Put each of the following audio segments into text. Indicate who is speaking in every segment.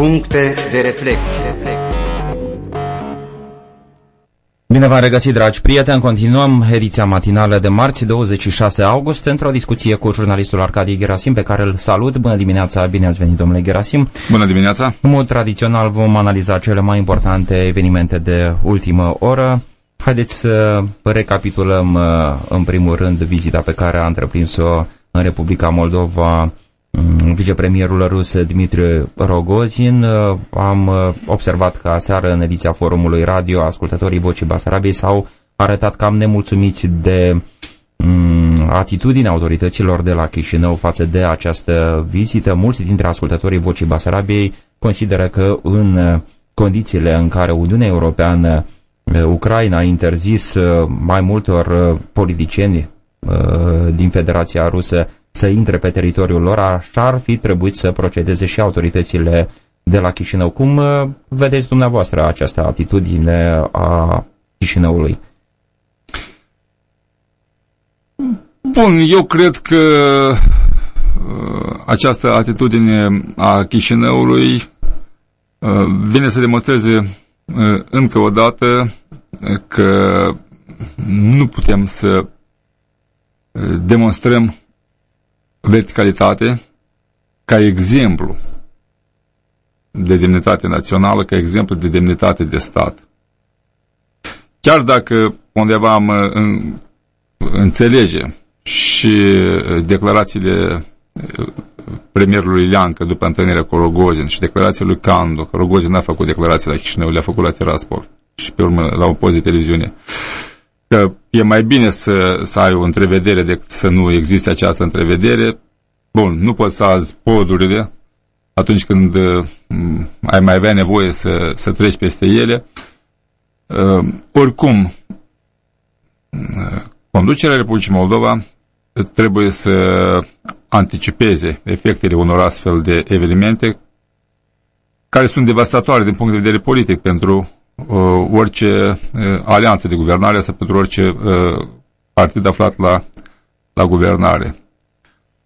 Speaker 1: Puncte de reflecție.
Speaker 2: Bine v-am regăsit, dragi prieteni. Continuăm ediția matinală de marți, 26 august, într-o discuție cu jurnalistul Arcadie Gerasim, pe care îl salut. Bună dimineața, bine ați venit, domnule Gerasim.
Speaker 3: Bună dimineața.
Speaker 2: În mod tradițional vom analiza cele mai importante evenimente de ultimă oră. Haideți să recapitulăm, uh, în primul rând, vizita pe care a întreprins-o în Republica Moldova Mm, vicepremierul rus Dmitri Rogozin. Uh, am uh, observat că aseară în ediția forumului radio ascultătorii Vocii Basarabiei s-au arătat cam nemulțumiți de mm, atitudinea autorităților de la Chișinău față de această vizită. Mulți dintre ascultătorii Vocii Basarabiei consideră că în uh, condițiile în care Uniunea Europeană Ucraina a interzis mai multor politicieni din Federația Rusă să intre pe teritoriul lor, așa ar fi trebuit să procedeze și autoritățile de la Chișinău. Cum uh, vedeți dumneavoastră această atitudine a Chișinăului?
Speaker 3: Bun, eu cred că uh, această atitudine a Chișinăului uh, vine să demonstreze încă o dată că nu putem să demonstrăm verticalitate ca exemplu de demnitate națională, ca exemplu de demnitate de stat. Chiar dacă undeva am în, înțelege și declarațiile premierului Leancă după întâlnirea cu Rogozin și declarația lui Candu, că Rogozin n-a făcut declarații la Chișinău, le-a făcut la Tiraspol și pe urmă la o pozie televiziune că e mai bine să, să ai o întrevedere decât să nu existe această întrevedere. Bun, nu poți să azi podurile atunci când uh, ai mai avea nevoie să, să treci peste ele. Uh, oricum, uh, conducerea Republicii Moldova trebuie să anticipeze efectele unor astfel de evenimente care sunt devastatoare din punct de vedere politic pentru uh, orice uh, alianță de guvernare sau pentru orice uh, partid aflat la, la guvernare.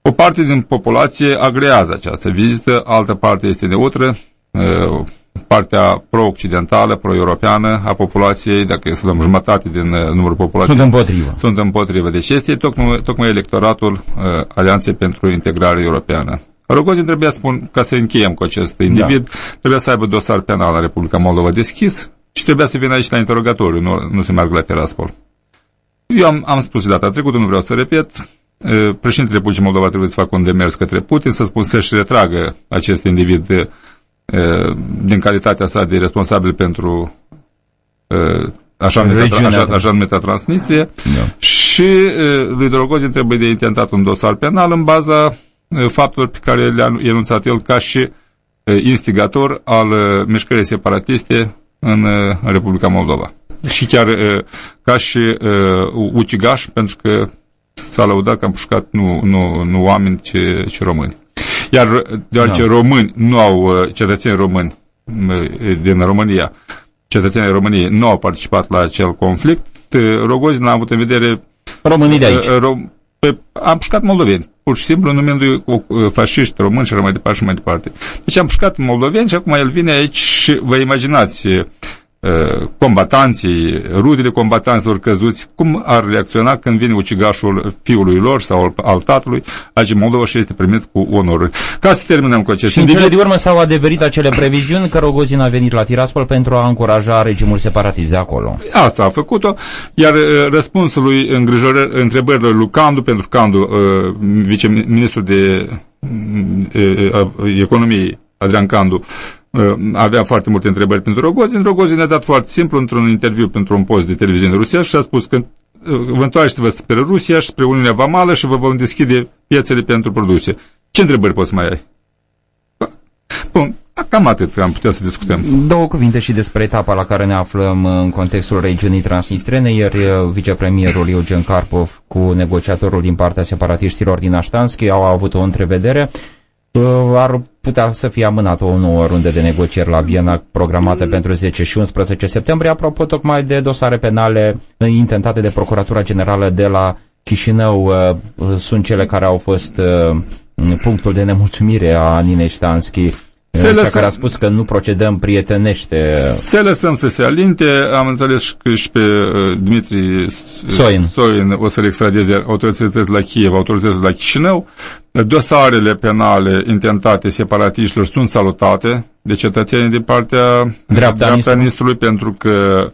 Speaker 3: O parte din populație agrează această vizită, altă parte este neutră, uh, partea pro-occidentală, pro-europeană a populației, dacă să dăm jumătate din uh, numărul populației.
Speaker 2: Sunt împotrivă.
Speaker 3: Sunt împotrivă. Deci este tocmai, tocmai electoratul uh, Alianței pentru Integrare Europeană. Rogozin trebuia să spun, ca să încheiem cu acest individ, da. trebuia să aibă dosar penal în Republica Moldova deschis, și trebuia să vină aici la interogatoriu, nu, nu se meargă la Tiraspol. Eu am, am spus data trecută, nu vreau să repet, președintele Republicii Moldova trebuie să facă un demers către Putin, să spun să-și retragă acest individ de, din calitatea sa de responsabil pentru așa numită, așa, așa numită Transnistrie da. și lui Drogozin trebuie de intentat un dosar penal în baza faptelor pe care le-a enunțat el ca și instigator al mișcării separatiste în, în Republica Moldova. Și chiar ca și uh, ucigaș, pentru că s-a lăudat că am pușcat nu, nu, nu oameni, ci, ci români. Iar deoarece no. Da. români nu au, cetățeni români din România, cetățenii României nu au participat la acel conflict, Rogozin a avut în vedere
Speaker 2: românii de aici. Ro
Speaker 3: pe, am pușcat moldoveni, pur și simplu numindu-i fasciști români și mai departe și mai departe. Deci am pușcat moldoveni și acum el vine aici și vă imaginați Uh, combatanții, rudele combatanților căzuți, cum ar reacționa când vine ucigașul fiului lor sau al tatălui, aici în Moldova și este primit cu onoruri. Ca să terminăm cu acest
Speaker 2: Și în cele de urmă s-au adeverit acele previziuni că Rogozin a venit la Tiraspol pentru a încuraja regimul separatist de acolo.
Speaker 3: Asta a făcut-o, iar uh, răspunsul lui întrebările lui Candu, pentru Candu, uh, viceministrul de economie, Adrian Candu, Uh, avea foarte multe întrebări pentru Rogozin. Rogozin a dat foarte simplu într-un interviu pentru un post de televiziune rusească și a spus că uh, vă întoarceți-vă spre Rusia și spre Uniunea Vamală și vă vom deschide piețele pentru produse. Ce întrebări poți mai ai? Bun, cam atât am putea să discutăm.
Speaker 2: Două cuvinte și despre etapa la care ne aflăm în contextul regiunii transnistrene. Ieri uh, vicepremierul Eugen Karpov cu negociatorul din partea separatiștilor din Aștanski au avut o întrevedere ar putea să fie amânată o nouă rundă de negocieri la Viena programată pentru 10 și 11 septembrie, apropo tocmai de dosare penale intentate de Procuratura Generală de la Chișinău sunt cele care au fost punctul de nemulțumire a Ninei Ștanski. Se lăsăm, care a spus că nu procedăm prietenește.
Speaker 3: Se lăsăm să se alinte. Am înțeles că și pe uh, Dmitri
Speaker 2: Soin.
Speaker 3: Soin o să le extradeze autoritățile la Kiev, autoritățile la Chișinău. Dosarele penale intentate separatiștilor sunt salutate de cetățenii din partea
Speaker 2: dreapta,
Speaker 3: dreapta ministrului pentru că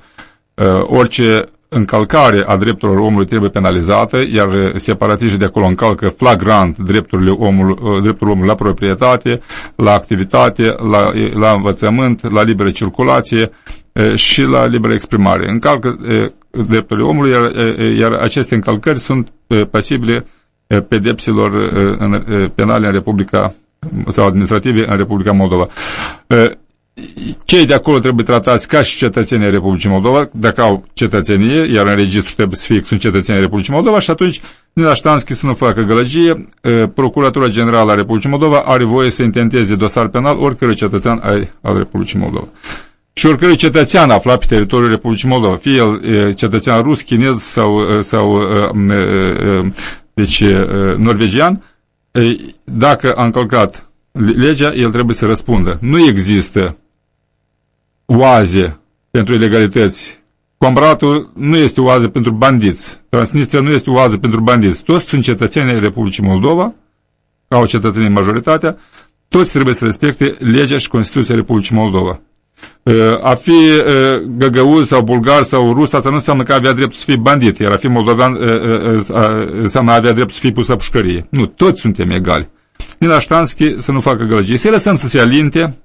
Speaker 3: uh, orice încălcare a drepturilor omului trebuie penalizată, iar separatiștii de acolo încalcă flagrant drepturile omului, uh, dreptul omului la proprietate, la activitate, la, la învățământ, la liberă circulație uh, și la liberă exprimare. Încalcă uh, drepturile omului, iar, iar aceste încălcări sunt pasibile pedepsilor penale în Republica sau administrative în Republica Moldova cei de acolo trebuie tratați ca și cetățenii Republicii Moldova, dacă au cetățenie, iar în registru trebuie să fie că sunt cetățenii Republicii Moldova și atunci Nina Ștanschi să nu facă gălăgie, Procuratura Generală a Republicii Moldova are voie să intenteze dosar penal oricărui cetățean al Republicii Moldova. Și oricărui cetățean aflat pe teritoriul Republicii Moldova, fie el cetățean rus, chinez sau, sau deci, norvegian, dacă a încălcat legea, el trebuie să răspundă. Nu există oaze pentru ilegalități. Combratul nu este oază pentru bandiți. Transnistria nu este oază pentru bandiți. Toți sunt cetățenii Republicii Moldova, au cetățenii majoritatea, toți trebuie să respecte legea și Constituția Republicii Moldova. Uh, a fi uh, găgăuz sau bulgar sau rus, asta nu înseamnă că avea dreptul să fie bandit, iar a fi moldovan uh, înseamnă avea dreptul să fie pus la pușcărie. Nu, toți suntem egali. Nina Ștanschi să nu facă gălăgie. Să lăsăm să se alinte,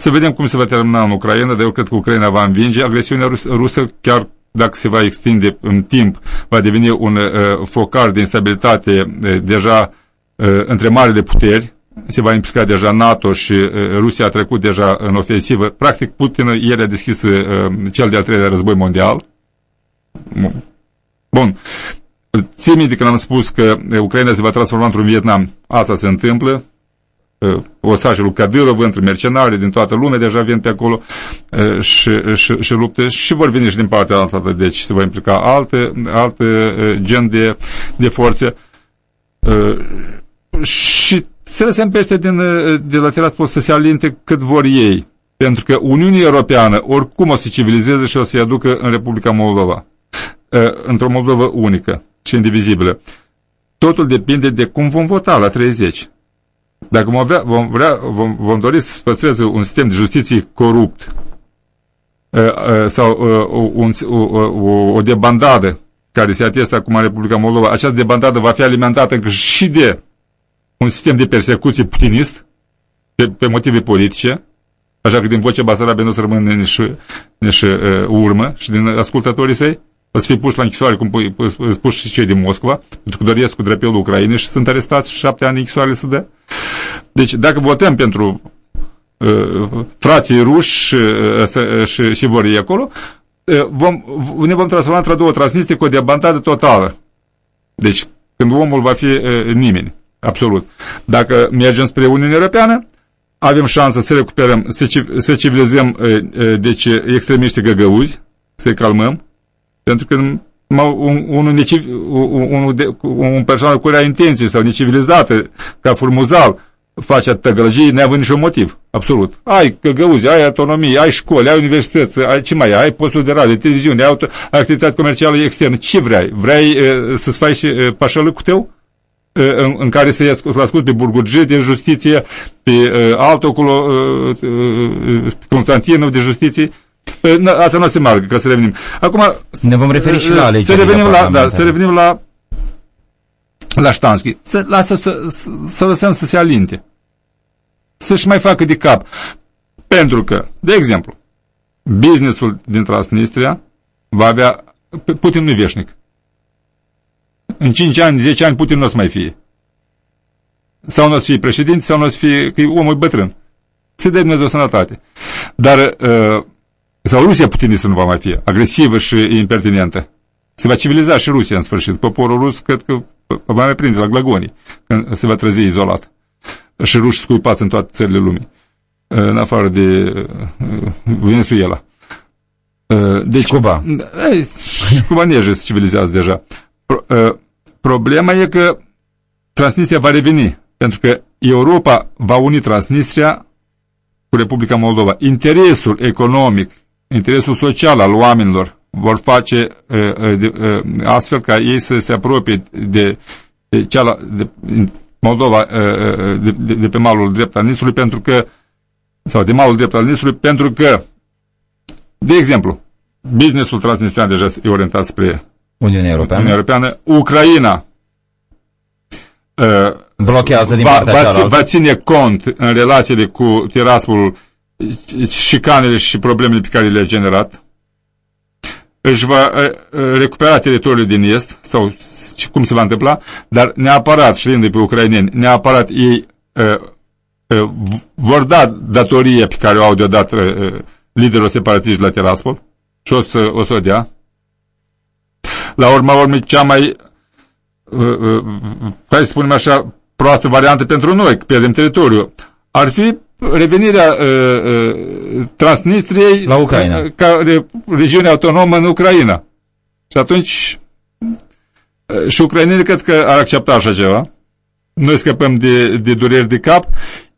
Speaker 3: să vedem cum se va termina în Ucraina, dar eu cred că Ucraina va învinge. Agresiunea rus rusă, chiar dacă se va extinde în timp, va deveni un uh, focar de instabilitate uh, deja uh, între marile puteri, se va implica deja NATO și uh, Rusia a trecut deja în ofensivă. Practic, Putin, el a deschis uh, cel de-al treilea război mondial. Bun. Ții minte când am spus că Ucraina se va transforma într-un Vietnam. Asta se întâmplă. Osajul lui Kadyrov, între mercenari din toată lumea, deja vin pe acolo și, și, și lupte și vor veni și din partea altă, deci se va implica alte, alte gen de, de forțe. Și se lăsăm pește din, de la tiraspol să se alinte cât vor ei. Pentru că Uniunea Europeană oricum o să civilizeze și o să-i aducă în Republica Moldova. Într-o Moldovă unică și indivizibilă. Totul depinde de cum vom vota la 30. Dacă vom, avea, vom, vrea, vom, vom dori să păstreze un sistem de justiție corupt sau un, o, o, o debandadă care se atestă acum în Republica Moldova, această debandadă va fi alimentată și de un sistem de persecuție putinist pe, pe motive politice, așa că din vocea Basarabia nu o să rămână nici, nici uh, urmă și din ascultătorii săi, o să fie puși la închisoare, cum sunt puși și cei din Moscova, pentru că doresc cu drepelul Ucrainei și sunt arestați și șapte ani închisoare să dă. Deci, dacă votăm pentru uh, frații ruși uh, și, și vor ei acolo, uh, vom, ne vom transforma într-o două transnistrie cu o debandadă totală. Deci, când omul va fi uh, nimeni, absolut. Dacă mergem spre Uniunea Europeană, avem șansă să recuperăm, să, să civilizăm uh, uh, deci, extremiștii găgăuzi, să-i calmăm, pentru că un, un, un, un persoană cu rea intenție sau necivilizată, ca furmuzal, face atâta gălăgie neavând niciun motiv. Absolut. Ai căgăuzi, ai autonomie, ai școli, ai universități, ai ce mai ai, ai postul de radio, televiziune, ai, auto, ai activitate comercială externă. Ce vrei? Vrei uh, să-ți faci uh, pașălăcul tău? Uh, în, în care să-i ascult pe Burgurge de justiție, pe uh, altul acolo, uh, uh, Constantinov de justiție, Păi, asta nu se margă, ca să revenim. Acum,
Speaker 2: ne vom referi și la
Speaker 3: alegerile. Să revenim la, da, să revenim la la Ștanschi. Să, lasă să, să, să lăsăm să se alinte. Să-și mai facă de cap. Pentru că, de exemplu, businessul din Transnistria va avea... Putin nu veșnic. În 5 ani, 10 ani, Putin nu o să mai fie. Sau nu o să fie președinte, sau nu o să fie... că omul bătrân. Se dă Dumnezeu sănătate. Dar uh, sau Rusia putinistă nu va mai fi, agresivă și impertinentă. Se va civiliza și Rusia în sfârșit. Poporul rus cred că va mai prinde la glagonii când se va trezi izolat. Și ruși scuipați în toate țările lumii. În afară de uh, Venezuela.
Speaker 2: Uh, deci, Cuba.
Speaker 3: Cubanejii se civilizează deja. Uh, problema e că Transnistria va reveni. Pentru că Europa va uni Transnistria cu Republica Moldova, interesul economic, interesul social al oamenilor vor face uh, uh, astfel ca ei să se apropie de, de, ceala, de Moldova de, de, de pe malul drept al Nistrului pentru că sau de malul drept al Nistrului pentru că de exemplu businessul transnistrian deja e orientat spre
Speaker 2: Uniunea Europeană,
Speaker 3: Uniunea Europeană? Ucraina
Speaker 2: blochează din
Speaker 3: va,
Speaker 2: partea
Speaker 3: va, va ține cont în relațiile cu Tiraspol șicanele și problemele pe care le-a generat își va recupera teritoriul din est sau cum se va întâmpla, dar neapărat, știind de pe ucraineni, neapărat ei uh, uh, vor da datoria pe care o au deodată uh, liderul separatiști la Tiraspol și o să o, să o dea. La urma urmei, cea mai uh, uh, hai să spunem așa, proastă variantă pentru noi, că pierdem teritoriu, ar fi revenirea uh, uh, Transnistriei
Speaker 2: la Ucraina.
Speaker 3: ca, ca re, regiune autonomă în Ucraina. Și atunci uh, și ucrainenii cred că ar accepta așa ceva. Noi scăpăm de, de dureri de cap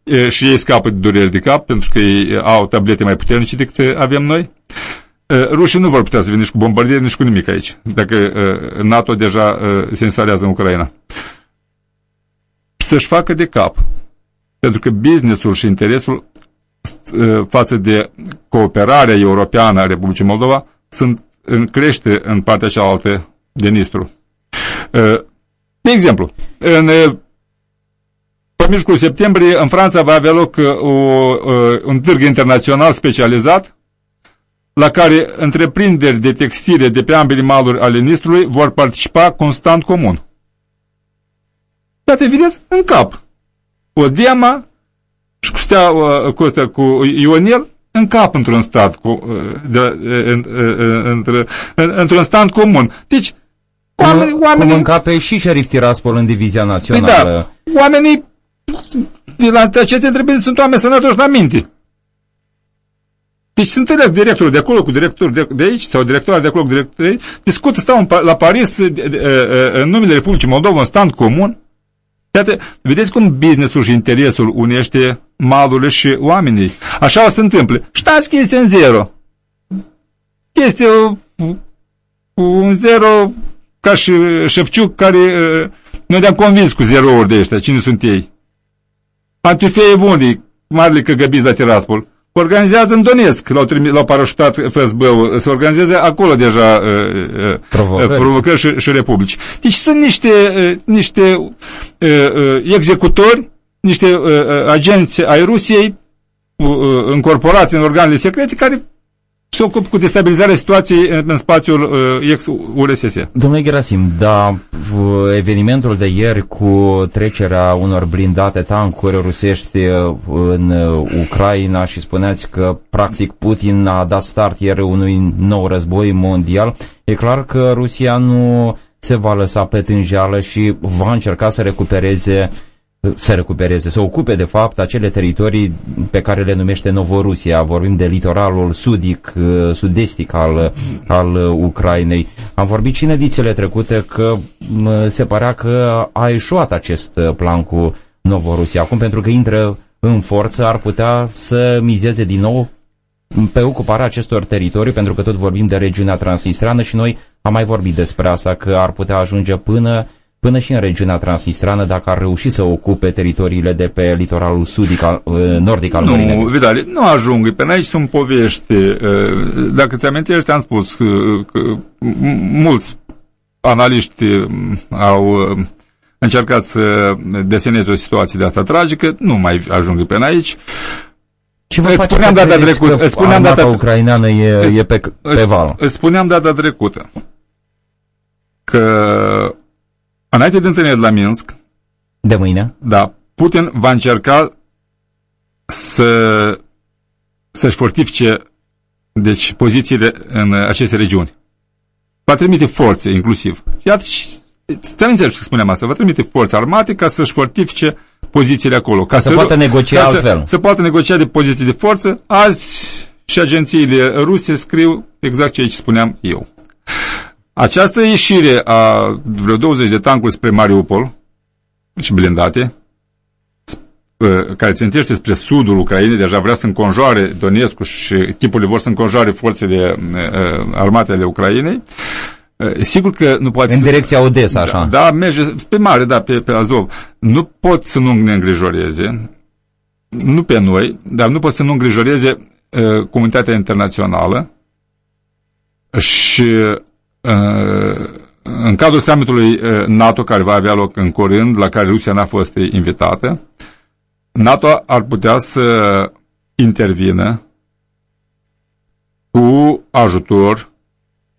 Speaker 3: uh, și ei scapă de dureri de cap pentru că ei au tablete mai puternice decât avem noi. Uh, rușii nu vor putea să vină nici cu bombardieri, nici cu nimic aici, dacă uh, NATO deja uh, se instalează în Ucraina. Să-și facă de cap pentru că businessul și interesul uh, față de cooperarea europeană a Republicii Moldova sunt în crește în partea cealaltă de Nistru. Uh, de exemplu, în uh, pe mijlocul septembrie, în Franța va avea loc o, un târg internațional specializat la care întreprinderi de textile de pe ambele maluri ale Nistrului vor participa constant comun. Iată, vedeți, în cap o Dema și cu, stea, cu, astea, cu Ionel în cap într-un stat cu, de, în, în, în, într-un stand comun. Deci,
Speaker 2: oamenii, oamenii... Cum încape și șerif Tiraspol în divizia națională.
Speaker 3: Păi da, oamenii de la aceste trebuie sunt oameni sănătoși la minte. Deci sunt întâlnesc directorul de acolo cu directorul de, de aici sau directorul de acolo cu directorul de aici, discută, stau în, la Paris în numele Republicii Moldova, în stand comun, Iată, vedeți cum businessul și interesul unește malurile și oamenii. Așa o se întâmplă. Stați că este un zero. Este un zero ca și Șefciuc care uh, noi ne-am convins cu zerouri de ăștia. Cine sunt ei? Pantufei Vundi, marele căgăbiți la Tiraspol organizează în Donetsk, l-au, parașutat FSB-ul, se organizează acolo deja uh, uh, provocări, provocări și, și republici. Deci sunt niște, uh, niște uh, uh, executori, niște uh, agenți ai Rusiei, uh, încorporați în organele secrete, care se ocupă cu destabilizarea situației în, în spațiul uh, ex-URSS.
Speaker 2: Domnule Gerasim, da, evenimentul de ieri cu trecerea unor blindate tancuri rusești uh, în uh, Ucraina și spuneați că practic Putin a dat start ieri unui nou război mondial, e clar că Rusia nu se va lăsa pe tânjeală și va încerca să recupereze uh, să recupereze, să ocupe de fapt acele teritorii pe care le numește Novorusia. Vorbim de litoralul sudic, uh, sud-estic al, al Ucrainei. Am vorbit și în edițiile trecute că se părea că a eșuat acest uh, plan cu Novorusia. Acum pentru că intră în forță ar putea să mizeze din nou pe ocuparea acestor teritorii, pentru că tot vorbim de regiunea transnistrană și noi am mai vorbit despre asta, că ar putea ajunge până până și în regiunea transnistrană dacă ar reuși să ocupe teritoriile de pe litoralul sudic, al, uh, nordic al Mării
Speaker 3: Nu, Vitali, nu ajung, pe aici sunt povești. Uh, dacă ți amintești, am spus că, că mulți analiști au uh, încercat să deseneze o situație de asta tragică, nu mai ajung pe aici.
Speaker 2: Ce vă îți spuneam data trecută, îți spuneam data ucraineană e, îți, e pe, pe val.
Speaker 3: Îți spuneam data trecută că Înainte de întâlnire la Minsk,
Speaker 2: de mâine,
Speaker 3: da, Putin va încerca să să-și fortifice deci, pozițiile în aceste regiuni. Va trimite forțe, inclusiv. Iată, ți-am înțeles că spuneam asta, va trimite forțe armate ca să-și fortifice pozițiile acolo. Ca
Speaker 2: să, să poată negocia
Speaker 3: ca
Speaker 2: altfel.
Speaker 3: Să, să poată negocia de poziții de forță. Azi și agențiile ruse scriu exact ceea ce spuneam eu. Această ieșire a vreo 20 de tancuri spre Mariupol și blindate care țintește spre sudul Ucrainei, deja vrea să înconjoare Donetsk și echipurile vor să înconjoare forțele armate ale Ucrainei, Sigur că nu poate
Speaker 2: În să... direcția Odessa, așa.
Speaker 3: Da, da, merge pe mare, da, pe, pe Azov. Nu pot să nu ne îngrijoreze, nu pe noi, dar nu pot să nu îngrijoreze uh, comunitatea internațională și uh, în cadrul summitului NATO care va avea loc în curând, la care Rusia n-a fost invitată, NATO ar putea să intervină cu ajutor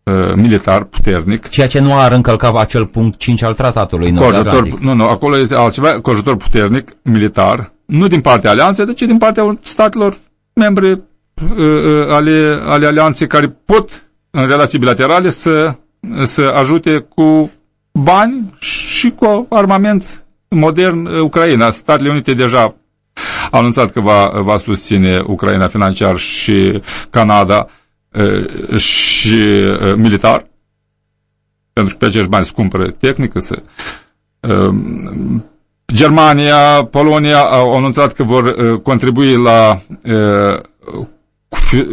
Speaker 3: uh, militar puternic.
Speaker 2: Ceea ce nu ar încălca acel punct 5 al tratatului cu ajutor,
Speaker 3: Nu, nu, acolo este altceva, cu ajutor puternic militar, nu din partea alianței, ci din partea statelor membre uh, uh, ale, ale alianței care pot, în relații bilaterale, să, să ajute cu bani și cu armament modern uh, Ucraina. Statele Unite deja au anunțat că va, va susține Ucraina financiar și Canada uh, și uh, militar, pentru că pe acești bani se cumpără tehnică, să, Germania, Polonia au anunțat că vor uh, contribui la uh,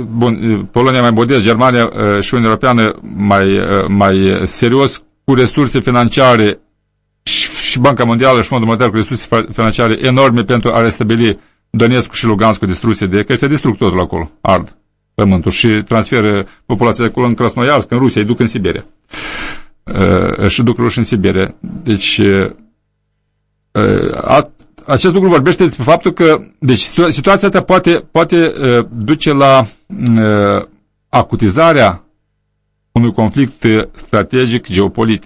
Speaker 3: bun, Polonia mai modest, Germania uh, și Uniunea Europeană mai, uh, mai serios cu resurse financiare și Banca Mondială și Fondul Monetar cu resurse financiare enorme pentru a restabili Donetsk și Lugansk distruse de că este distrug totul acolo, ard pământul și transferă populația de acolo în Krasnoiarsk, în Rusia, îi duc în Siberia. Uh, și duc ruși în Siberia. Deci uh, acest lucru vorbește despre faptul că deci, situația asta poate, poate uh, duce la uh, acutizarea unui conflict strategic geopolitic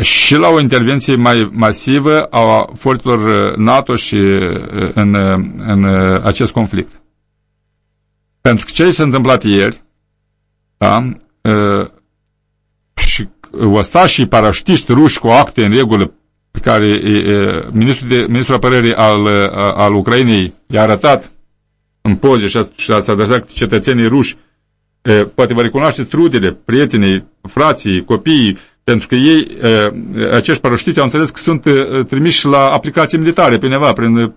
Speaker 3: și la o intervenție mai masivă a forțelor NATO și în, în acest conflict. Pentru că ce s-a întâmplat ieri, da, și ostașii paraștiști ruși cu acte în regulă pe care e, ministrul, de, ministrul apărării al, al Ucrainei i-a arătat în poze și a, și a adresat cetățenii ruși, e, poate vă recunoașteți trudele, prietenii, frații, copiii, pentru că ei, e, acești paraștiți au înțeles că sunt e, trimiși la aplicații militare pe neva, prin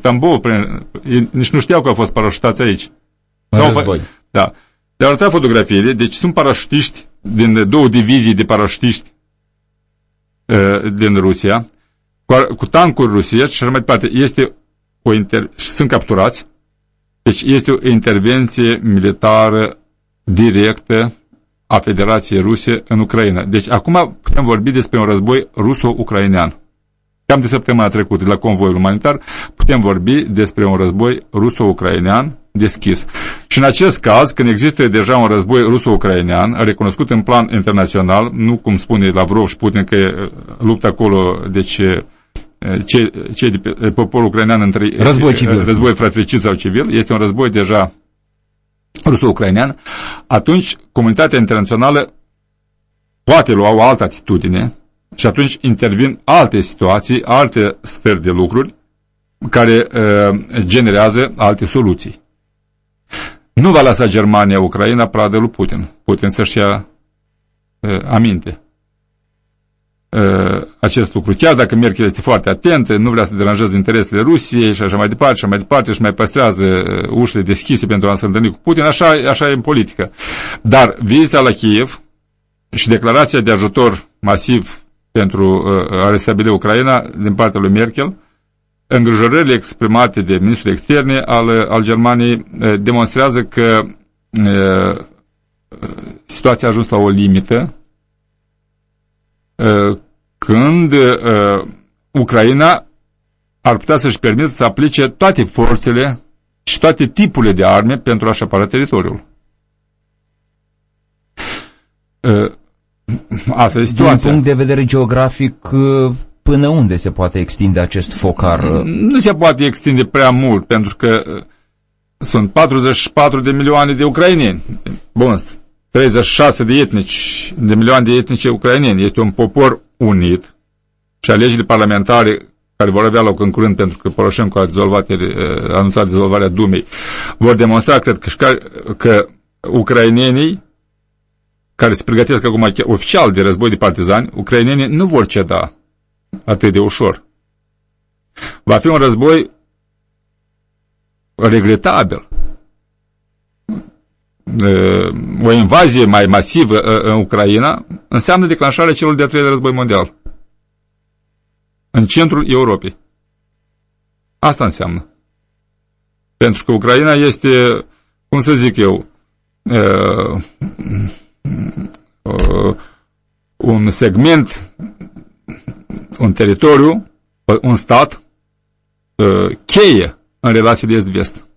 Speaker 3: Tambov, prin, nici nu știau că au fost parașutați aici.
Speaker 2: Sau,
Speaker 3: da. Le-au arătat fotografiile, deci sunt parașutiști din două divizii de parașutiști uh, din Rusia, cu, cu tancuri rusie și așa mai departe. Este o inter... sunt capturați. Deci este o intervenție militară directă a Federației Ruse în Ucraina. Deci acum putem vorbi despre un război ruso-ucrainean. Cam de săptămâna trecută, la convoiul umanitar, putem vorbi despre un război ruso-ucrainean deschis. Și în acest caz, când există deja un război ruso-ucrainean, recunoscut în plan internațional, nu cum spune Lavrov și Putin că luptă acolo, deci cei, cei de pe, poporul ucrainean între
Speaker 2: război, civil.
Speaker 3: război fratricid sau civil, este un război deja ruso-ucrainean, atunci comunitatea internațională poate lua o altă atitudine și atunci intervin alte situații, alte stări de lucruri care uh, generează alte soluții. Nu va lăsa Germania Ucraina pradă lui Putin. Putin să-și ia uh, aminte uh, acest lucru. Chiar dacă Merkel este foarte atentă, nu vrea să deranjeze interesele Rusiei și așa mai departe, și mai departe, și mai păstrează uh, ușile deschise pentru a se întâlni cu Putin, așa, așa e în politică. Dar vizita la Kiev și declarația de ajutor masiv pentru uh, a restabili Ucraina din partea lui Merkel, îngrijorările exprimate de ministrul externe al, al Germaniei uh, demonstrează că uh, situația a ajuns la o limită când Ucraina ar putea să-și permită să aplice toate forțele și toate tipurile de arme pentru a-și apăra teritoriul. Asta e situația.
Speaker 2: Din punct de vedere geografic, până unde se poate extinde acest focar?
Speaker 3: Nu se poate extinde prea mult, pentru că uh, sunt 44 de milioane de ucraineni. Bun, 36 de etnici, de milioane de etnici ucraineni. Este un popor unit și alegerile parlamentare care vor avea loc în curând pentru că Poroșenko a, dizolvat, uh, a anunțat dizolvarea Dumei, vor demonstra, cred că, că ucrainenii care se pregătesc acum oficial de război de partizani, ucrainenii nu vor ceda atât de ușor. Va fi un război regretabil. O invazie mai masivă în Ucraina înseamnă declanșarea celor de-a treilea război mondial. În centrul Europei. Asta înseamnă. Pentru că Ucraina este, cum să zic eu, uh, uh, un segment, un teritoriu, un stat uh, cheie în relații de est-vest.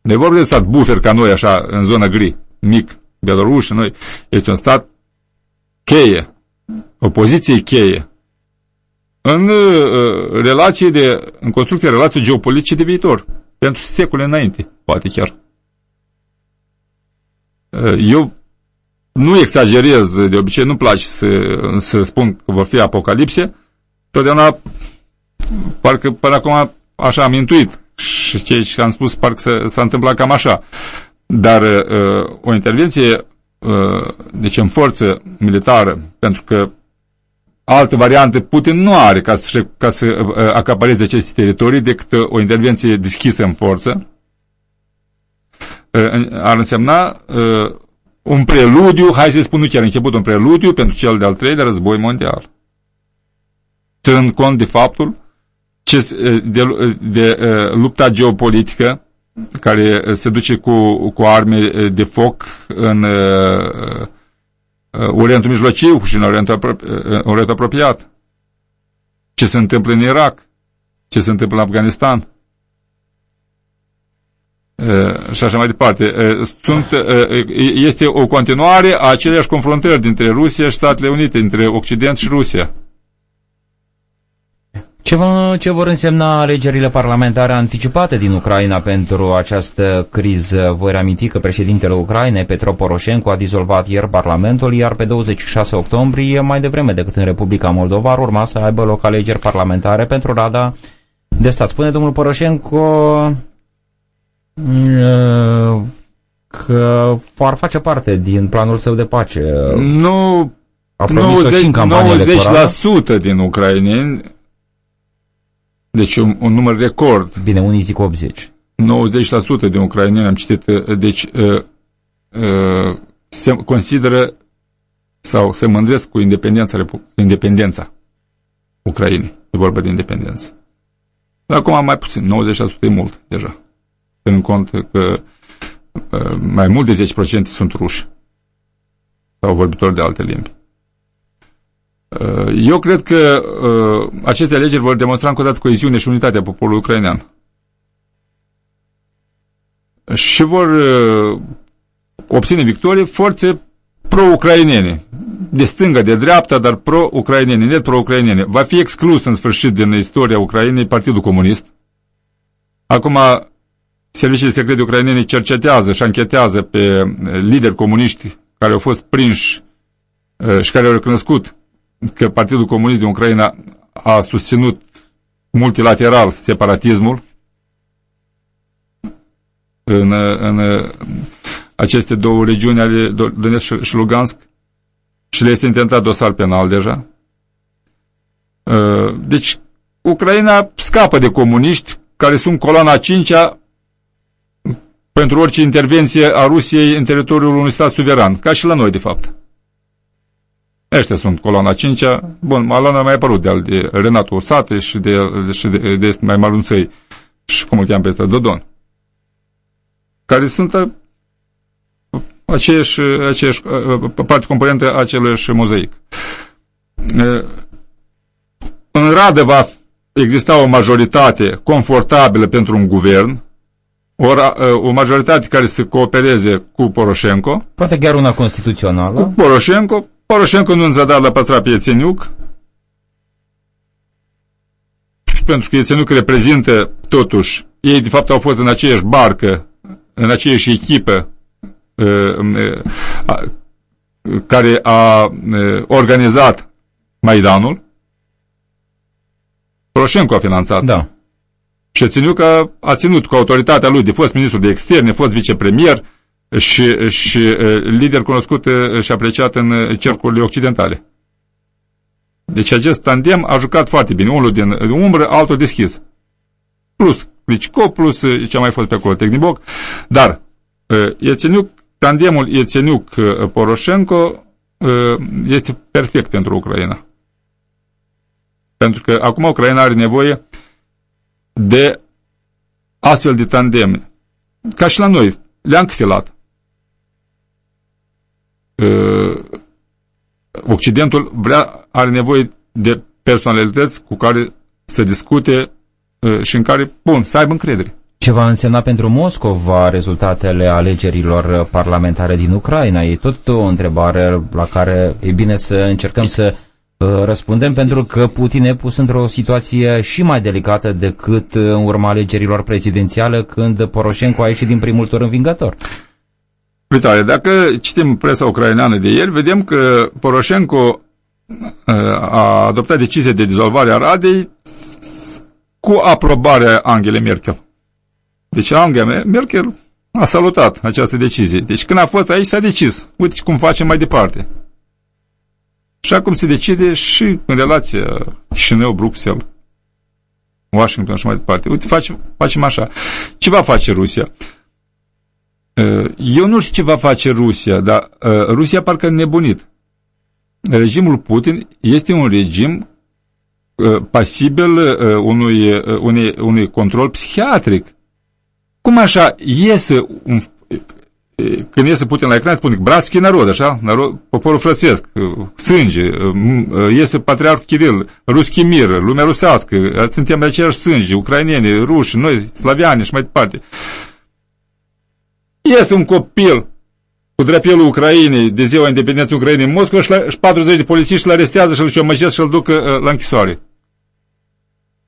Speaker 3: Ne vorbim de stat bufer ca noi, așa, în zona gri, mic, Belarus și noi, este un stat cheie, o poziție cheie în uh, relații de, în construcția relației geopolitice de viitor, pentru secole înainte, poate chiar. Uh, eu nu exagerez, de obicei nu place să, să spun că vor fi apocalipse, totdeauna, parcă până acum așa am intuit și ce am spus parcă s-a întâmplat cam așa. Dar uh, o intervenție, uh, deci în forță militară, pentru că alte variante Putin nu are ca să, ca să uh, acapareze aceste teritorii decât uh, o intervenție deschisă în forță, uh, ar însemna uh, un preludiu, hai să spun nu chiar început, un preludiu pentru cel de-al treilea război mondial. Ținând cont de faptul ce, de, de, de lupta geopolitică care se duce cu, cu arme de foc în uh, Orientul Mijlociu și în Orientul, în Orientul apropiat. Ce se întâmplă în Irak, ce se întâmplă în Afganistan și așa mai departe. Sunt, este o continuare a aceleași confruntări dintre Rusia și Statele Unite, între Occident și Rusia.
Speaker 2: Ce, vă, ce vor însemna alegerile parlamentare anticipate din Ucraina pentru această criză? Voi reaminti că președintele Ucrainei, Petro Poroșenko, a dizolvat ieri Parlamentul, iar pe 26 octombrie, mai devreme decât în Republica Moldova, ar urma să aibă loc alegeri parlamentare pentru Rada de Stat. Spune domnul Poroșenko că ar face parte din planul său de pace.
Speaker 3: Nu,
Speaker 2: a 90, în
Speaker 3: 90% din ucraineni deci un, un număr record.
Speaker 2: Bine, unii zic 80.
Speaker 3: 90% din ucraineni am citit, uh, deci uh, uh, se consideră sau se mândresc cu independența, independența Ucrainei. E vorba de independență. Dar acum mai puțin, 90% e mult deja. În cont că uh, mai mult de 10% sunt ruși sau vorbitori de alte limbi. Uh, eu cred că uh, aceste alegeri vor demonstra încă o dată coeziune și unitatea poporului ucrainean. Și vor uh, obține victorie forțe pro-ucrainene, de stânga, de dreapta, dar pro-ucrainene, net pro-ucrainene. Va fi exclus în sfârșit din istoria Ucrainei Partidul Comunist. Acum, serviciile secrete ucrainene cercetează și anchetează pe lideri comuniști care au fost prinși și care au recunoscut că Partidul Comunist din Ucraina a susținut multilateral separatismul în, în aceste două regiuni ale Donetsk și Lugansk și le este intentat dosar penal deja. Uh, deci, Ucraina scapă de comuniști care sunt coloana cincea pentru orice intervenție a Rusiei în teritoriul unui stat suveran, ca și la noi, de fapt. Ăștia sunt coloana cincea. Bun, Malona a mai apărut de, al de Renato Osate și de, și de, de mai marunței și cum îl cheamă pe ăsta, Dodon. Care sunt uh, aceeași, aceeași uh, uh, parte componente a aceluiași mozaic. În Radă va exista o majoritate confortabilă pentru un guvern, o, o majoritate care să coopereze cu Poroșenko.
Speaker 2: Poate chiar una constituțională.
Speaker 3: Cu Poroșenko, Poroșenko nu înzădat la pătra pe Iețeniuc, pentru că Iețeniuc reprezintă totuși, ei de fapt au fost în aceeași barcă, în aceeași echipă care a organizat Maidanul. Poroșenko a finanțat.
Speaker 2: Da.
Speaker 3: Și Iețeniuc a, a ținut cu autoritatea lui de fost ministru de externe, fost vicepremier, și, și lider cunoscut și apreciat în cercurile occidentale. Deci acest tandem a jucat foarte bine. Unul din umbră, altul deschis. Plus Clicico, plus ce a mai fost pe acolo, Tehniboc. Dar Iețeniuc, tandemul Iețeniuc-Poroșenko este perfect pentru Ucraina. Pentru că acum Ucraina are nevoie de astfel de tandeme. Ca și la noi, le-am filat. Occidentul vrea, are nevoie de personalități cu care să discute și în care, bun, să aibă încredere.
Speaker 2: Ce va însemna pentru Moscova rezultatele alegerilor parlamentare din Ucraina? E tot o întrebare la care e bine să încercăm să răspundem, pentru că Putin e pus într-o situație și mai delicată decât în urma alegerilor prezidențiale, când Poroșenko a ieșit din primul tur învingător.
Speaker 3: Vitale, dacă citim presa ucraineană de ieri, vedem că Poroșenko a adoptat decizie de dizolvare a Radei cu aprobarea Angelei Merkel. Deci Angela Merkel a salutat această decizie. Deci când a fost aici s-a decis. Uite cum facem mai departe. Și acum se decide și în relația Chișinău-Bruxelles, Washington și mai departe. Uite, facem, facem așa. Ce va face Rusia? Eu nu știu ce va face Rusia, dar Rusia parcă nebunit. Regimul Putin este un regim pasibil unui, unui, unui control psihiatric. Cum așa iese un, când iese Putin la ecran, spune brațchi narod, așa, narod, poporul frățesc, sânge, iese patriarhul Kiril, ruschi mir, lumea rusească, suntem de aceeași sânge, ucraineni, ruși, noi, slaviani și mai departe. Iese un copil cu drapelul Ucrainei de ziua independenței Ucrainei în Moscova și, la, și 40 de polițiști îl arestează și îl ciomăgesc și îl duc uh, la închisoare.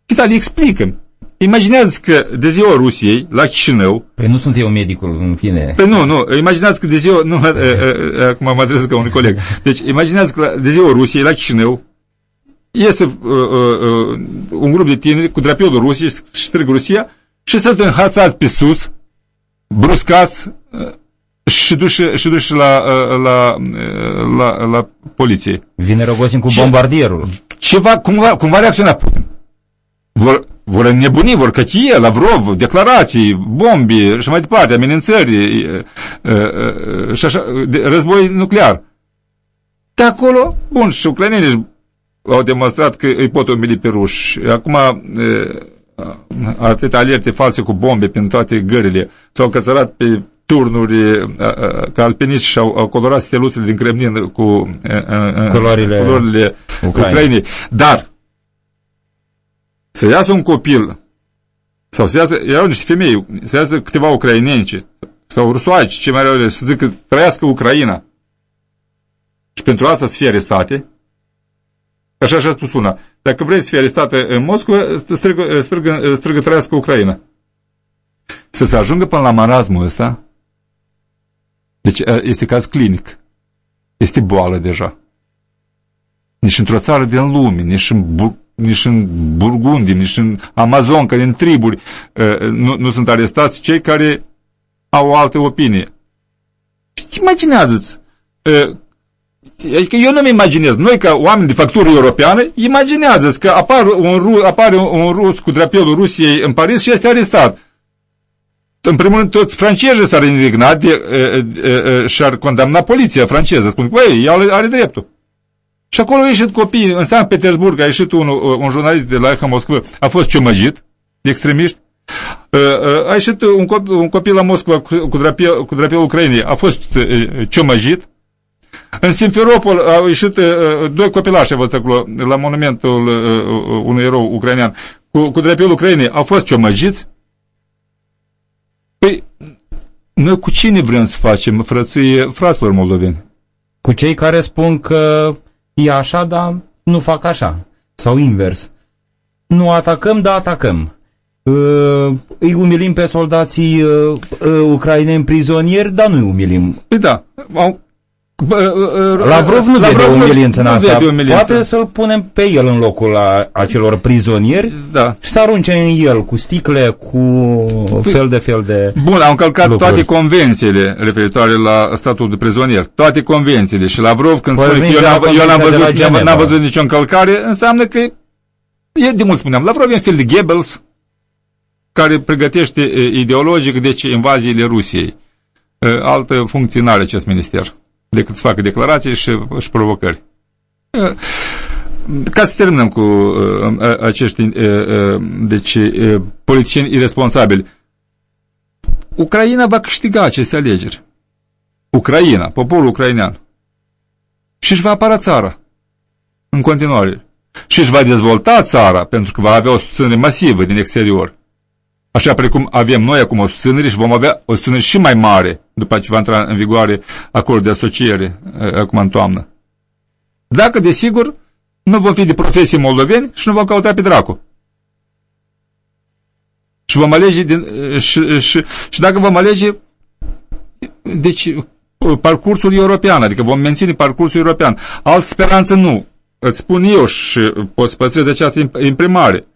Speaker 3: Vitali, explică Imaginează că de ziua Rusiei, la Chișinău...
Speaker 2: Păi nu sunt eu medicul, în fine.
Speaker 3: Păi nu, nu. Imaginează că de ziua... Nu, acum mă adresez ca un coleg. Deci, imaginează că de ziua Rusiei, la Chișinău, iese uh, uh, un grup de tineri cu drapelul Rusiei și strigă Rusia și sunt înhațați pe sus, bruscați uh, și duși, și duși la, la, la, la poliție.
Speaker 2: Vine Rogosin cu Ce, bombardierul.
Speaker 3: Ceva, cum va, cum va reacționa Putin? Vor, vor înnebuni, vor cătie, Lavrov, declarații, bombi și mai departe, amenințări și așa, război nuclear. De acolo, bun, și ucrainenii au demonstrat că îi pot umili pe ruși. Acum, atâtea alerte false cu bombe prin toate gările, s-au cățărat pe turnuri ca alpiniști și au, au colorat steluțele din Kremlin cu
Speaker 2: culorile,
Speaker 3: culorile Ucrainei. Dar să iasă un copil sau să iasă, erau niște femei, să iasă câteva ucrainence sau rusoaci, ce mai rău, să zică trăiască Ucraina. Și pentru asta să fie arestate, așa și-a spus una, dacă vreți să fie arestată în Moscova, strigă, strigă, strigă trăiască Ucraina. Să se ajungă până la marazmul ăsta, deci este caz clinic. Este boală deja. Nici într-o țară din lume, nici în nici în Burgundia, nici în Amazonca, în triburi, nu, nu sunt arestați cei care au o altă opinie. Imaginează-ți Adică eu nu-mi imaginez. Noi, ca oameni de factură europeană, imaginează că apar un, ru, apare un rus cu drapelul Rusiei în Paris și este arestat. În primul rând, toți francezii s-ar indigna și ar condamna poliția franceză. Spun, băi, el are dreptul. Și acolo au ieșit copii, în Sankt Petersburg a ieșit un, un jurnalist de la Echa Moscova, a fost ciomăgit, extremiști, uh, uh, a ieșit un copil, un copil la Moscova cu, cu, drapel, cu drapelul Ucrainei, a fost uh, ciomăgit, în Simferopol au ieșit doi copilași, văzut acolo, la monumentul unui erou ucrainean, cu, cu drapelul Ucrainei, au fost ciomăgiți. Păi, noi cu cine vrem să facem frăție fraților moldoveni?
Speaker 2: Cu cei care spun că e așa, dar nu fac așa. Sau invers. Nu atacăm, dar atacăm. Uh, îi umilim pe soldații uh, uh, ucraineni prizonieri, dar nu îi umilim.
Speaker 3: Păi da, au,
Speaker 2: Lavrov nu vede umilință în asta. Poate să-l punem pe el în locul a, acelor prizonieri
Speaker 3: da.
Speaker 2: și să arunce în el cu sticle, cu păi, fel de fel de
Speaker 3: Bun, au încălcat lucruri. toate convențiile referitoare la statul de prizonier. Toate convențiile. Și Lavrov când spune că eu n-am văzut, n-am văzut nicio încălcare, înseamnă că e de mult spuneam. Lavrov e un fel de Goebbels care pregătește ideologic deci invaziile Rusiei. Altă funcție n-are acest minister decât să facă declarații și, și provocări. Ca să terminăm cu uh, acești uh, deci, uh, politicieni irresponsabili, Ucraina va câștiga aceste alegeri. Ucraina, poporul ucrainean. Și își va apăra țara în continuare. Și își va dezvolta țara pentru că va avea o susținere masivă din exterior. Așa precum avem noi acum o susținere și vom avea o susținere și mai mare după ce va intra în vigoare acordul de asociere acum în toamnă. Dacă, desigur, nu vom fi de profesie moldoveni și nu vom căuta pe dracu. Și vom alege din, și, și, și dacă vom alege deci parcursul european, adică vom menține parcursul european. Alt speranță nu. Îți spun eu și pot să păstrez această imprimare.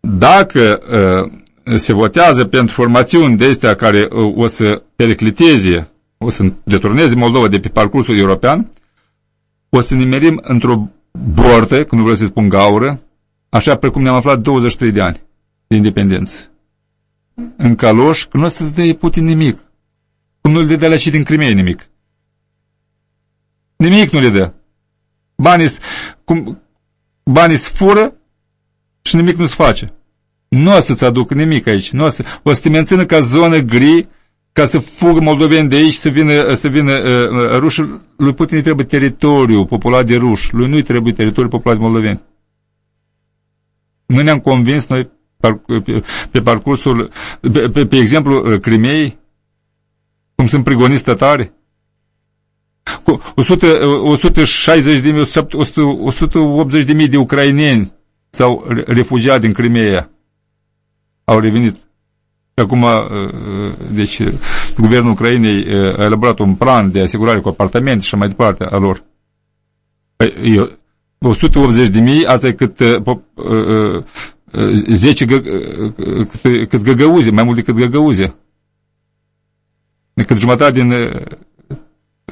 Speaker 3: Dacă uh, se votează pentru formațiuni de astea care uh, o să pericliteze, o să deturneze Moldova de pe parcursul european, o să nimerim într-o bortă, când vreau să spun gaură, așa precum ne-am aflat 23 de ani de independență. În caloș, că nu o să-ți dea Putin nimic. Cum nu le dă la și din Crimea nimic. Nimic nu le dă. Banii, cum, banii fură și nimic nu se face. Nu o să-ți aduc nimic aici. Nu o, să, o să te mențină ca zonă gri, ca să fugă moldoveni de aici, să vină, să vină uh, rușii. Lui Putin îi trebuie teritoriu populat de ruși. Lui nu-i trebuie teritoriu populat de moldoveni. Nu ne-am convins noi pe, pe parcursul, pe, pe, pe exemplu Crimei, cum sunt prigoniți tătari. Cu 100, 160 de mii, 180 de mii de ucraineni s-au refugiat din Crimea au revenit. Acum, uh, uh, deci, guvernul Ucrainei uh, a elaborat un plan de asigurare cu apartamente și mai departe a lor. 180 păi, de mii, asta e cât 10 cât, cât găgăuze, mai mult decât găgăuze. Decât jumătate din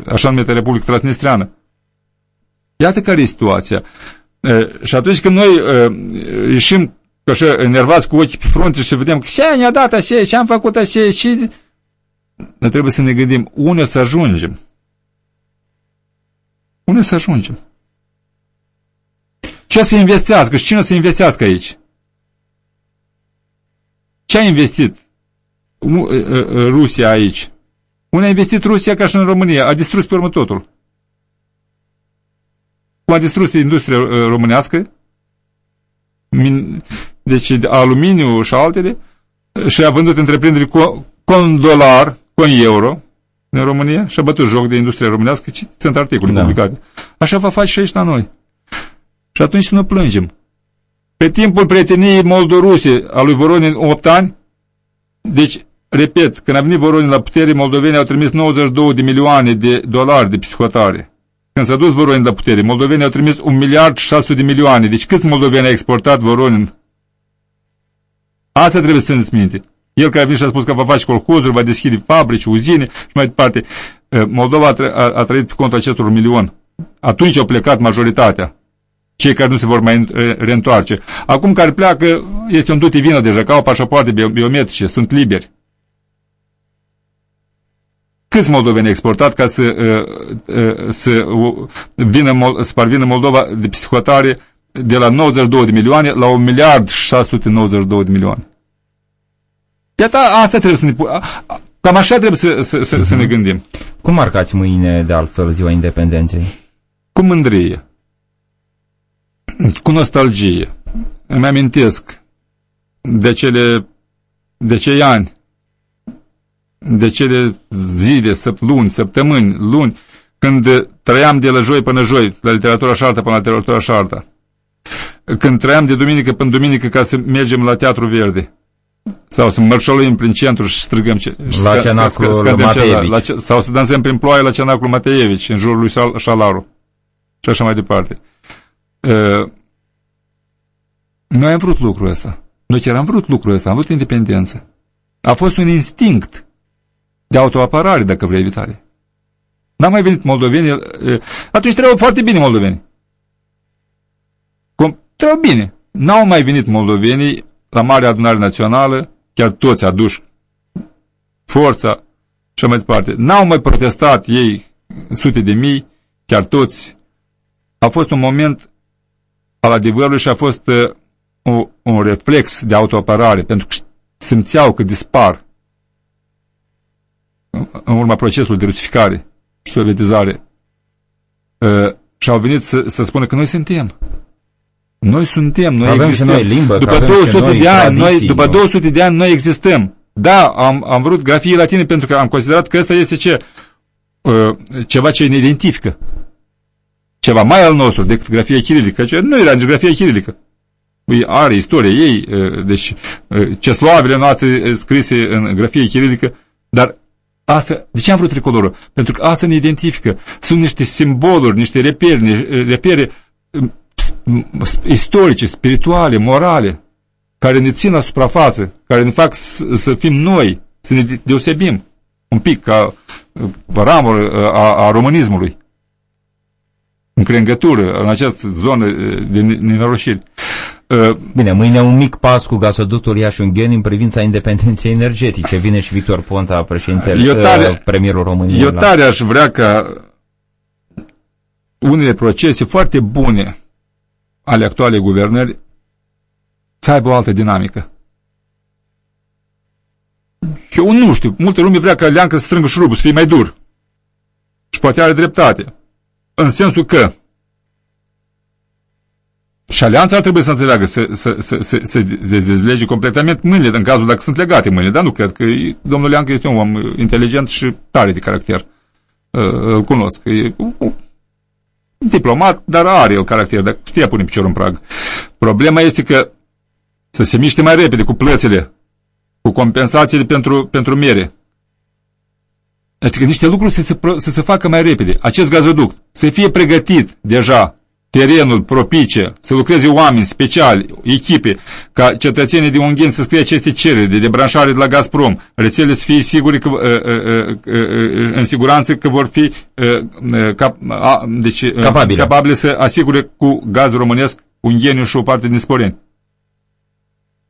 Speaker 3: așa numită Republică Transnistreană. Iată care e situația. Și atunci când noi ieșim așa enervați cu ochii pe frunte și vedem ce ne-a dat așa, ce am făcut așa și noi trebuie să ne gândim unde să ajungem. Unde să ajungem? Ce să investească și cine să investească aici? Ce a investit Rusia aici? Unde a investit Rusia ca și în România? A distrus pe urmă totul. Cum a distrus industria românească? Deci de aluminiu și altele, și a vândut întreprinderi cu, cu un dolar, cu un euro, în România, și a bătut joc de industria românească, sunt articole da. publicate. Așa va face și aici la noi. Și atunci să nu plângem. Pe timpul prieteniei Moldoruse a lui Voronin 8 ani, deci, repet, când a venit Voronin la putere, moldovenii au trimis 92 de milioane de dolari de psihotare. Când s-a dus Voronin la putere, moldovenii au trimis 1 miliard 600 de milioane. Deci câți moldoveni a exportat Voronin Asta trebuie să țineți minte. El care a venit și a spus că va face colhozuri, va deschide fabrici, uzine și mai departe. Moldova a, a, a trăit pe contul acestor milion. Atunci au plecat majoritatea. Cei care nu se vor mai reîntoarce. Acum care pleacă, este un dute vină deja, ca au pașapoarte biometrice, sunt liberi. Câți moldoveni exportat ca să, să, vină, să parvină Moldova de psihotare de la 92 de milioane la 1 miliard 692 de milioane. Iată, asta trebuie să ne Cam așa trebuie să, să, să, să ne mhm. gândim.
Speaker 2: Cum marcați mâine, de altfel, ziua independenței?
Speaker 3: Cu mândrie. Cu nostalgie. Îmi amintesc de cele, de cei ani, de cele zile, luni, săptămâni, luni, când trăiam de la joi până joi, la literatura șartă până la literatura șartă când trăiam de duminică până duminică ca să mergem la Teatru Verde. sau să mărșăluim prin centru și strigăm ce,
Speaker 2: la cenaclul Mateevici.
Speaker 3: sau să dansăm prin ploaie la cenaclul Mateevici, în jurul lui Șalaru. Și așa mai departe. Uh, noi am vrut lucrul ăsta. Noi chiar am vrut lucrul ăsta, am vrut independență. A fost un instinct de autoapărare, dacă vrei, Vitale. N-am mai venit moldovenii, uh, atunci trebuie foarte bine moldovenii. Cum? Trebuie bine. N-au mai venit moldovenii la Marea Adunare Națională, chiar toți aduși forța și mai departe. N-au mai protestat ei sute de mii, chiar toți. A fost un moment al adevărului și a fost uh, o, un reflex de autoapărare, pentru că simțeau că dispar în urma procesului de rusificare și sovietizare. Uh, și au venit să, să spună că noi suntem. Noi suntem, noi
Speaker 2: avem
Speaker 3: existăm.
Speaker 2: Și noi limbă,
Speaker 3: după 200 noi de ani, noi, după 200 de ani noi existăm. Da, am, am vrut grafie latine pentru că am considerat că ăsta este ce? Uh, ceva ce ne identifică. Ceva mai al nostru decât grafia chirilică. Ce nu era nici grafia chirilică. Păi are istoria ei, uh, deci uh, cesloavele noastre scrise în grafie chirilică, dar asta, de ce am vrut tricolorul? Pentru că asta ne identifică. Sunt niște simboluri, niște repere, niște repere istorice, spirituale, morale, care ne țin la suprafață, care ne fac să fim noi, să ne deosebim un pic ca uh, ramură uh, a, a românismului în crengătură, în această zonă uh, de nenorocire.
Speaker 2: Bine, mâine un mic pas cu gazoductul Iași-Ungheni în privința independenței energetice. Vine și Victor Ponta, președintele, eu tare, premierul României.
Speaker 3: Eu tare aș vrea ca unele procese foarte bune ale actualei guvernări să aibă o altă dinamică. Eu nu știu, multe lume vrea ca Leancă să strângă șurubul, să fie mai dur. Și poate are dreptate. În sensul că și alianța ar trebui să înțeleagă, să, să, să, să, să dezlege completament mâinile, în cazul dacă sunt legate mâinile, dar nu cred că domnul Leancă este un om inteligent și tare de caracter. Îl cunosc. E diplomat, dar are el caracter, dar știa pune piciorul în prag. Problema este că să se miște mai repede cu plățile, cu compensațiile pentru, pentru mere. Adică niște lucruri să se, să se facă mai repede. Acest gazoduct să fie pregătit deja terenul propice, să lucreze oameni speciali, echipe, ca cetățenii de Ungheni să scrie aceste cereri de debranșare de la Gazprom, rețele să fie siguri că, în siguranță că vor fi cap, deci, capabile. capabile să asigure cu gaz românesc Ungheniu și o parte din Sporeni.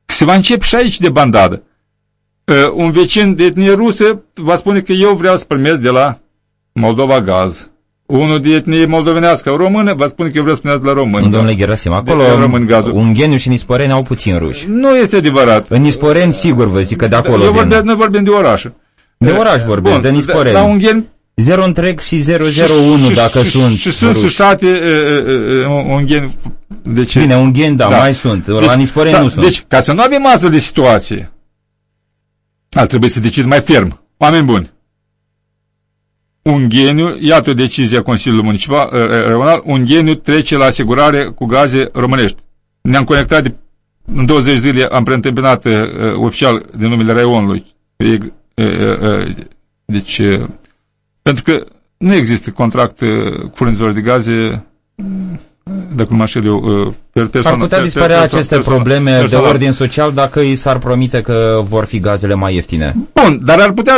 Speaker 3: Se va începe și aici de bandadă. Un vecin de etnie rusă va spune că eu vreau să primesc de la Moldova gaz unul de etnie moldovenească, română, vă spun că eu vreau să spuneți la român.
Speaker 2: Domnule Gerasim, acolo Ungheniu și Nisporeni au puțin ruși.
Speaker 3: Nu este adevărat.
Speaker 2: În Nisporeni, sigur vă zic că de acolo
Speaker 3: Eu vorbesc, noi vorbim de oraș.
Speaker 2: De oraș vorbesc, Bun, de Nisporeni.
Speaker 3: La Ungheni
Speaker 2: 0 întreg și 001 și, dacă și, sunt
Speaker 3: Și sunt sușate uh, uh, ungheni.
Speaker 2: Deci, Bine, ungheni, da, da, mai sunt. Deci, la Nisporeni da, nu sunt.
Speaker 3: Deci, ca să nu avem astfel de situație, ar trebui să decid mai ferm. Oameni buni, Ungheniu, iată o decizie a Consiliului Municipal uh, uh, Regional, Ungheniu trece la asigurare cu gaze românești. Ne-am conectat de, în 20 zile, am preîntâmpinat uh, oficial din numele raionului. Uh, uh, uh, deci, uh, pentru că nu există contract uh, cu furnizori de gaze dacă nu mă așel eu,
Speaker 2: persoană, Ar putea dispărea per, aceste persoană, probleme persoană. de ordin social dacă i s-ar promite că vor fi gazele mai ieftine.
Speaker 3: Bun, dar ar putea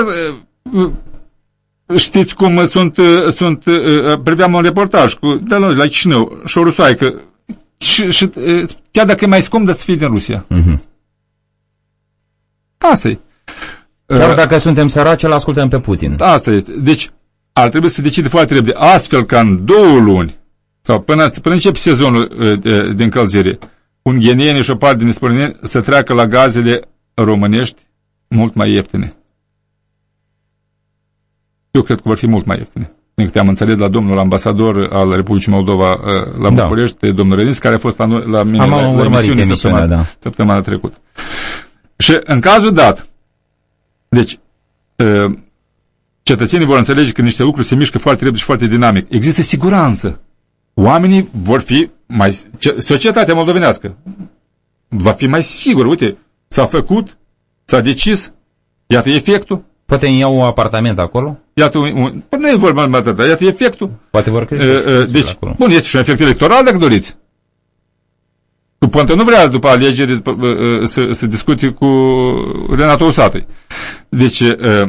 Speaker 3: Știți cum sunt, sunt priveam un reportaj cu, de la, la Chișinău și o rusoaică și, și chiar dacă e mai scump de să fie din Rusia. Mm-hmm. Asta e.
Speaker 2: Chiar dacă suntem săraci, îl ascultăm pe Putin.
Speaker 3: Asta este. Deci, ar trebui să decide foarte repede, astfel ca în două luni, sau până, până începe sezonul de încălzire, unghenieni și o parte din spălăneni să treacă la gazele românești mult mai ieftine. Eu cred că vor fi mult mai ieftine. Din câte am înțeles la domnul ambasador al Republicii Moldova uh, la da. București, domnul Redins, care a fost la, la mine am la, la emisiune săptămâna, da. săptămâna trecută. Și în cazul dat, deci, uh, cetățenii vor înțelege că niște lucruri se mișcă foarte repede și foarte dinamic. Există siguranță. Oamenii vor fi mai... Societatea moldovenească va fi mai sigură. Uite, s-a făcut S-a decis, iată efectul.
Speaker 2: Poate îmi iau un apartament acolo?
Speaker 3: Iată, un, un, nu e vorba de atâta, iată efectul.
Speaker 2: Poate vor crește.
Speaker 3: Uh, deci, acolo. bun, este și un efect electoral dacă doriți. Că Ponte nu vrea după alegeri după, uh, să, să discute cu Renato Usatăi. Deci, uh,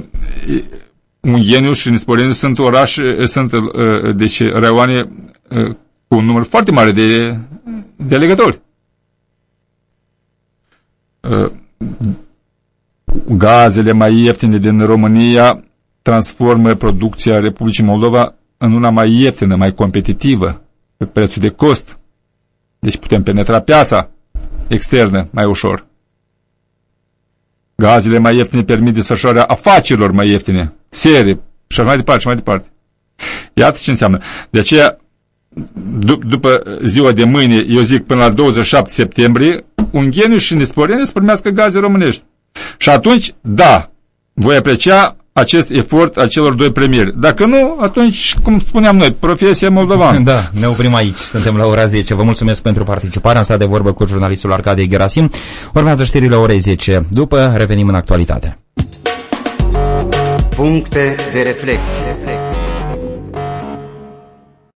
Speaker 3: Ungheniu și Nisporeniu sunt orașe, sunt uh, deci raioane uh, cu un număr foarte mare de, de alegători. Uh, gazele mai ieftine din România transformă producția Republicii Moldova în una mai ieftină, mai competitivă, pe prețul de cost. Deci putem penetra piața externă mai ușor. Gazele mai ieftine permit desfășurarea afacerilor mai ieftine, serii și mai departe și mai departe. Iată ce înseamnă. De aceea, după ziua de mâine, eu zic până la 27 septembrie, Ungheniu și Nisporeni să primească gaze românești. Și atunci, da, voi aprecia acest efort a celor doi premieri. Dacă nu, atunci, cum spuneam noi, profesia moldovană.
Speaker 2: Da, ne oprim aici. Suntem la ora 10. Vă mulțumesc pentru participare. Am stat de vorbă cu jurnalistul Arcadie Gerasim. Urmează știrile orei 10. După, revenim în actualitate.
Speaker 1: Puncte de reflecție.